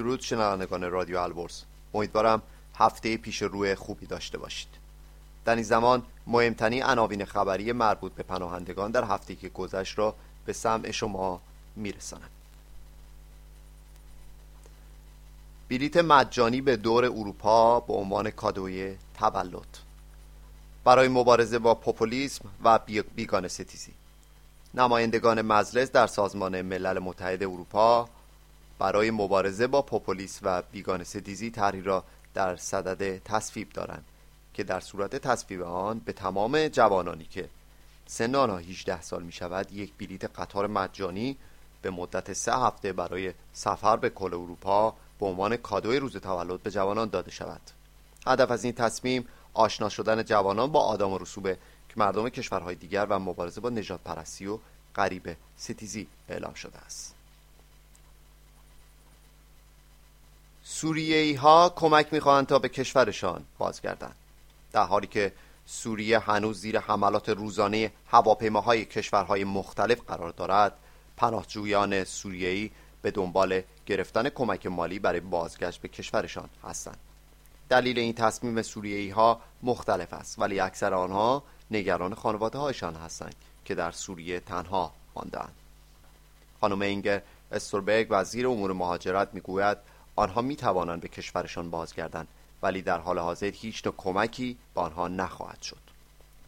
درود شنوندگان رادیو البرز. امیدوارم هفته پیش روی خوبی داشته باشید. در این زمان مهمترین عناوین خبری مربوط به پناهندگان در هفته که گذشت را به سمع شما میرسانم. بلیت مجانی به دور اروپا به عنوان کادوی تولد. برای مبارزه با پوپولیسم و بیگانه ستیزی. نمایندگان مجلس در سازمان ملل متحد اروپا برای مبارزه با پوپولیسم و بیگانه ستیزی طرحی را در صدد تصویب دارند که در صورت تصویب آن به تمام جوانانی که سن آنها 18 سال می شود یک بلیت قطار مجانی به مدت سه هفته برای سفر به کل اروپا به عنوان کادوی روز تولد به جوانان داده شود. هدف از این تصمیم آشنا شدن جوانان با آدم و رسوبه که مردم کشورهای دیگر و مبارزه با نجات پرستی و غریب ستیزی اعلام شده است. سوریه ها کمک می‌خواهند تا به کشورشان بازگردند. در حالی که سوریه هنوز زیر حملات روزانه هواپیماهای کشورهای مختلف قرار دارد پناهجویان سوریه‌ای به دنبال گرفتن کمک مالی برای بازگشت به کشورشان هستند. دلیل این تصمیم سوریه‌ای ها مختلف است ولی اکثر آنها نگران خانواده هایشان هستند که در سوریه تنها ماندهاند. خانم اینگر استوربرگ وزیر امور مهاجرت می‌گوید آنها می توانند به کشورشان بازگردند ولی در حال حاضر هیچ نوع کمکی به آنها نخواهد شد.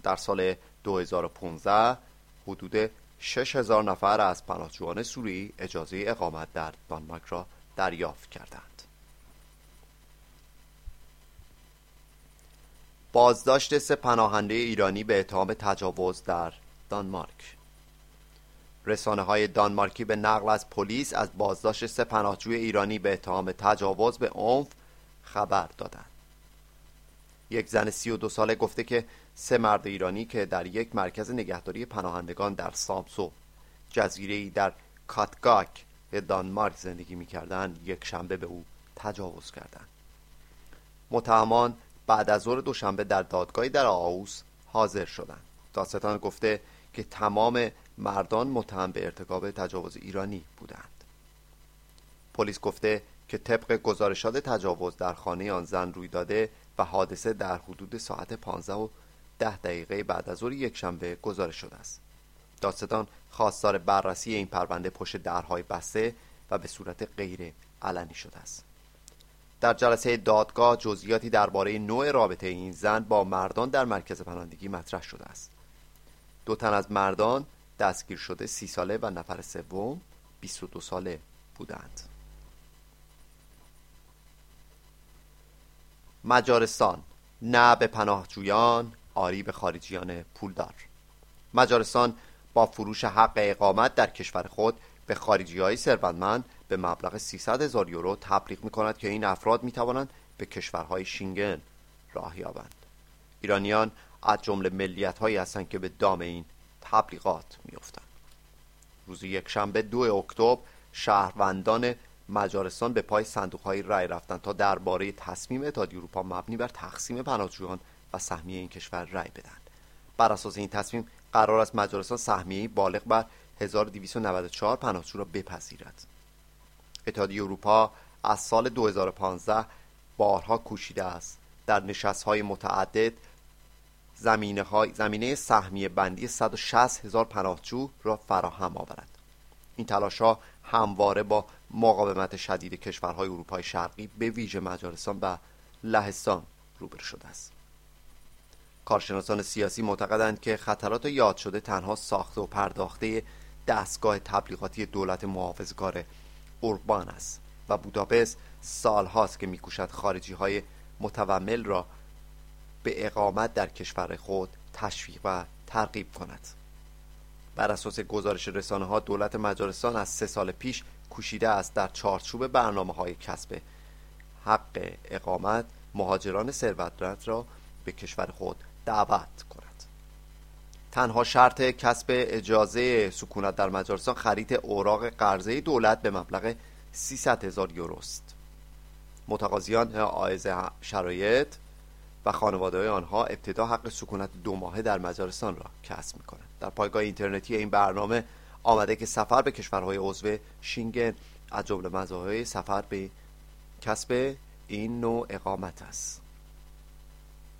در سال 2015 حدود 6000 نفر از پناهجویان سوری اجازه اقامت در دانمارک را دریافت کردند. بازداشت سه پناهنده ایرانی به اتهام تجاوز در دانمارک. رسانه های دانمارکی به نقل از پلیس از بازداشت سه پناهجوی ایرانی به اتهام تجاوز به عنف خبر دادند. یک زن سی و دو ساله گفته که سه مرد ایرانی که در یک مرکز نگهداری پناهندگان در سامسو جزیره در کاتگاک دانمارک زندگی می‌کردند یک شنبه به او تجاوز کردند. متهمان بعد از ظهر دوشنبه در دادگاهی در آوس حاضر شدند. داستان گفته که تمام مردان متهم به ارتکاب تجاوز ایرانی بودند. پلیس گفته که طبق گزارشات تجاوز در خانه آن زن روی داده و حادثه در حدود ساعت 15 و 10 دقیقه بعد از ظهر یک شنبه گزارش شده است. داستان خواستار بررسی این پرونده پشت درهای بسته و به صورت غیر علنی شده است. در جلسه دادگاه جزئیاتی درباره نوع رابطه این زن با مردان در مرکز پناهندگی مطرح شده است. دو تن از مردان دستگیر شده سی ساله و نفر سوم 22 ساله بودند. مجارستان. نه به پناهجویان آری به خارجیان پولدار. مجارستان با فروش حق اقامت در کشور خود به خارجی های ثروتمند به مبلغ 300 هزار یورو تبلیغ می کند که این افراد می توانند به کشورهای شینگن راه یابند. ایرانیان از جمله ملیت هایی هستند که به دام این تبلیغات میافتند. روز یک شنبه دو اکتبر شهروندان مجارستان به پای صندوق های رای رفتند تا درباره تصمیم اتحادیه اروپا مبنی بر تقسیم پناهجویان و سهمیه این کشور رای بدهند بر اساس این تصمیم قرار است مجارستان سهمیه بالغ بر 1294 پناهجو را بپذیرد. اتحادیه اروپا از سال 2015 بارها کوشیده است در نشست های متعدد زمینه, های زمینه سهمیه بندی 160 هزار پناهجو را فراهم آورد. این تلاش ها همواره با مقاومت شدید کشورهای اروپای شرقی به ویژه مجارستان و لهستان روبرو شده است. کارشناسان سیاسی معتقدند که خطرات یاد شده تنها ساخته و پرداخته دستگاه تبلیغاتی دولت محافظکار اوربان است و بوداپست سالهاست که میکوشد خارجی های متومل را به اقامت در کشور خود تشویق و ترغیب کند. بر اساس گزارش رسانه ها دولت مجارستان از سه سال پیش کوشیده است در چارچوب برنامه های کسب حق اقامت مهاجران ثروتمند را به کشور خود دعوت کند. تنها شرط کسب اجازه سکونت در مجارستان خرید اوراق قرضه دولت به مبلغ 300 هزار یورو است. متقاضیان آیز شرایط و خانواده های آنها ابتدا حق سکونت دو ماهه در مجارستان را کسب می کنند در پایگاه اینترنتی این برنامه آمده که سفر به کشورهای عضو شینگن از جمله مزایای سفر به کسب این نوع اقامت است.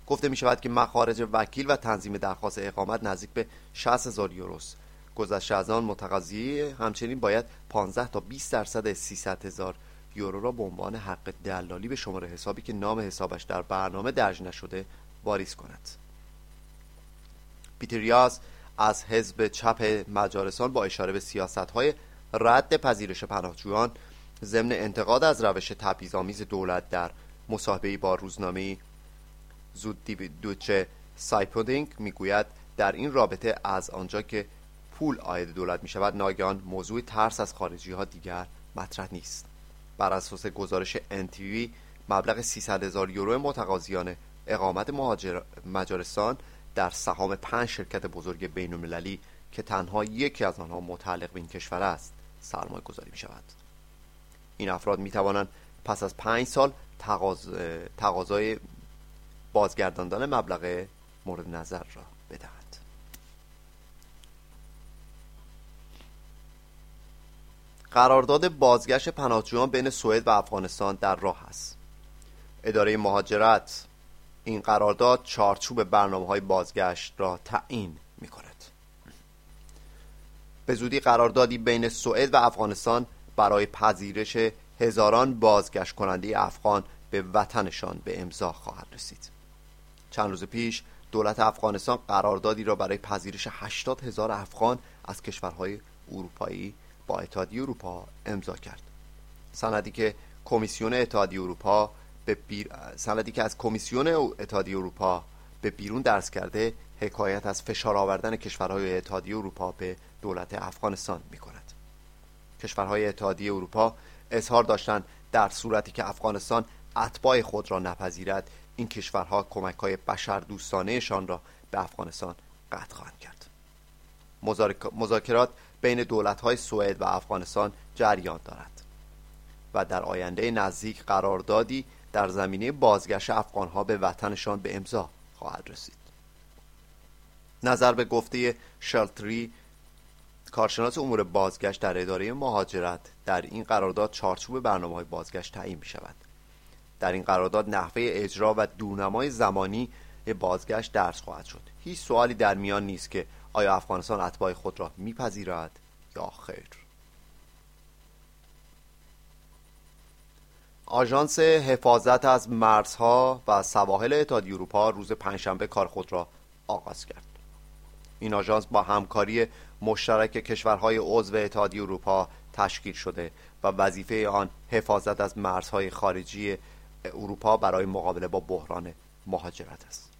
گفته می شود که مخارج وکیل و تنظیم درخواست اقامت نزدیک به 60 هزار یوروست. گذشته از آن متقاضی همچنین باید 15 تا 20 درصد 300 هزار یورو را به عنوان حق دلالی به شماره حسابی که نام حسابش در برنامه درج نشده واریز کند. پیتریاس از حزب چپ مجارستان با اشاره به سیاست های رد پذیرش پناهجویان ضمن انتقاد از روش تبعیض‌آمیز دولت در مصاحبه‌ای با روزنامه زود دویچه سایتونگ می‌گوید در این رابطه از آنجا که پول عاید دولت می شود ناگهان موضوع ترس از خارجی ها دیگر مطرح نیست. بر اساس گزارش NTV مبلغ 300 هزار یورو متقاضیان اقامت مجارستان در سهام پنج شرکت بزرگ بین المللی که تنها یکی از آنها متعلق به این کشور است سرمایه گذاری می شود این افراد می توانند پس از پنج سال تقاضای بازگرداندن مبلغ مورد نظر را بدهند. قرارداد بازگشت پناهجویان بین سوئد و افغانستان در راه است. اداره مهاجرت این قرارداد چارچوب برنامه های بازگشت را تعیین می کند به زودی قراردادی بین سوئد و افغانستان برای پذیرش هزاران بازگشت کننده افغان به وطنشان به امضا خواهد رسید. چند روز پیش دولت افغانستان قراردادی را برای پذیرش 80 هزار افغان از کشورهای اروپایی اتحادیه اروپا امضا کرد. سندی که کمیسیون اتحادیه اروپا به بیر... سندی که از کمیسیون اتحادیه اروپا به بیرون درس کرده حکایت از فشار آوردن کشورهای اتحادیه اروپا به دولت افغانستان می کند کشورهای اتحادیه اروپا اظهار داشتند در صورتی که افغانستان اتباع خود را نپذیرد این کشورها کمک های بشر دوستانهشان را به افغانستان قطع خواهند کرد. مذاکرات بین دولت های سوئد و افغانستان جریان دارد و در آینده نزدیک قراردادی در زمینه بازگشت افغانها به وطنشان به امضا خواهد رسید. نظر به گفته شلتری کارشناس امور بازگشت در اداره مهاجرت در این قرارداد چارچوب برنامه های بازگشت تعیین می شود در این قرارداد نحوه اجرا و دونمای زمانی بازگشت درس خواهد شد. هیچ سوالی در میان نیست که آیا افغانستان اتباع خود را میپذیرد یا خیر؟ آژانس حفاظت از مرزها و سواحل اتحادیه اروپا روز پنجشنبه کار خود را آغاز کرد. این آژانس با همکاری مشترک کشورهای عضو اتحادیه اروپا تشکیل شده و وظیفه آن حفاظت از مرزهای خارجی اروپا برای مقابله با بحران مهاجرت است.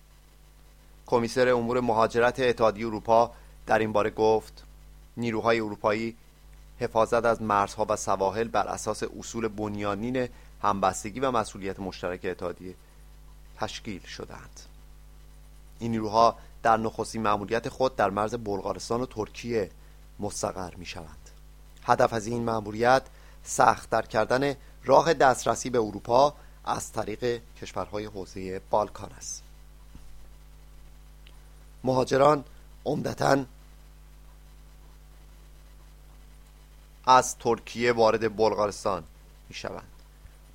کمیسر امور مهاجرت اتحادیه اروپا در این باره گفت نیروهای اروپایی حفاظت از مرزها و سواحل بر اساس اصول بنیانین همبستگی و مسئولیت مشترک اتحادیه تشکیل شدهاند. این نیروها در نخستین مأموریت خود در مرز بلغارستان و ترکیه مستقر می شوند هدف از این مأموریت سختتر کردن راه دسترسی به اروپا از طریق کشورهای حوزه بالکان است. مهاجران عمدتا از ترکیه وارد بلغارستان می شوند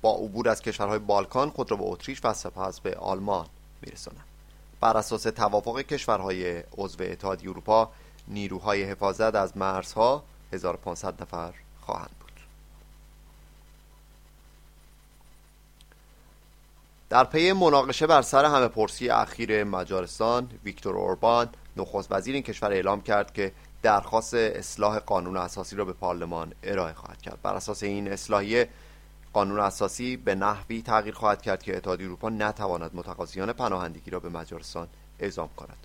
با عبور از کشورهای بالکان خود را به اتریش و سپس به آلمان می رسند. بر اساس توافق کشورهای عضو اتحادیه اروپا نیروهای حفاظت از مرزها 1500 نفر خواهند بود در پی مناقشه بر سر همه پرسی اخیر مجارستان ویکتور اوربان نخست وزیر این کشور اعلام کرد که درخواست اصلاح قانون اساسی را به پارلمان ارائه خواهد کرد. بر اساس این اصلاحیه قانون اساسی به نحوی تغییر خواهد کرد که اتحادیه اروپا نتواند متقاضیان پناهندگی را به مجارستان اعزام کند.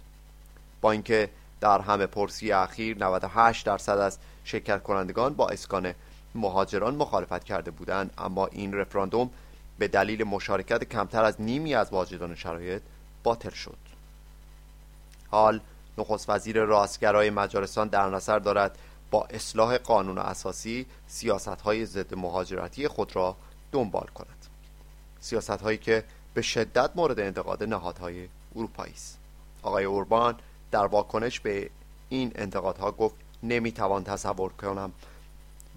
با اینکه در همه پرسی اخیر 98 درصد از شرکت کنندگان با اسکان مهاجران مخالفت کرده بودند اما این رفراندوم به دلیل مشارکت کمتر از نیمی از واجدان شرایط باطل شد. حال نخست وزیر راستگرای مجارستان در نظر دارد با اصلاح قانون اساسی سیاست های ضد مهاجرتی خود را دنبال کند. سیاست هایی که به شدت مورد انتقاد نهادهای اروپایی است. آقای اوربان در واکنش به این انتقادها گفت نمی‌توان تصور کنم.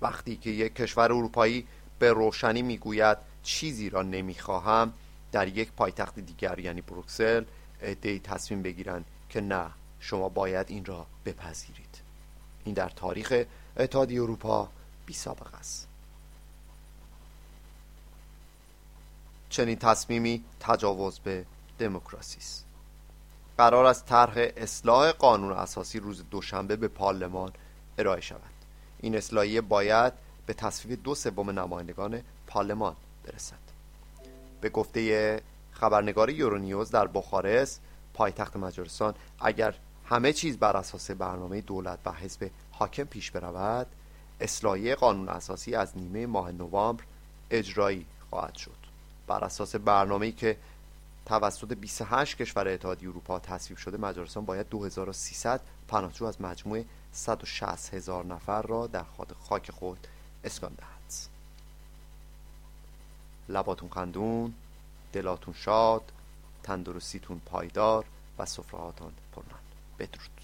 وقتی که یک کشور اروپایی به روشنی می‌گوید چیزی را نمی‌خواهم در یک پایتخت دیگر یعنی بروکسل عدهای تصمیم بگیرند که نه شما باید این را بپذیرید. این در تاریخ اتحادیه اروپا بی سابق است. چنین تصمیمی تجاوز به دموکراسی است. قرار است طرح اصلاح قانون اساسی روز دوشنبه به پارلمان ارائه شود. این اصلاحیه باید به تصویب دو سوم نمایندگان پارلمان برسد. به گفته خبرنگار یورونیوز در بخارست پایتخت مجارستان اگر همه چیز بر اساس برنامه دولت و حزب حاکم پیش برود اصلاحیه قانون اساسی از نیمه ماه نوامبر اجرایی خواهد شد. بر اساس برنامه‌ای که توسط 28 کشور اتحادیه اروپا تصویب شده مجارستان باید 2300 پناهجو از مجموع 160 هزار نفر را در خاک خود اسکان دهد. لباتون خندون دلاتون شاد تندرستیتون پایدار و سفرهاتان پرنان بدرود.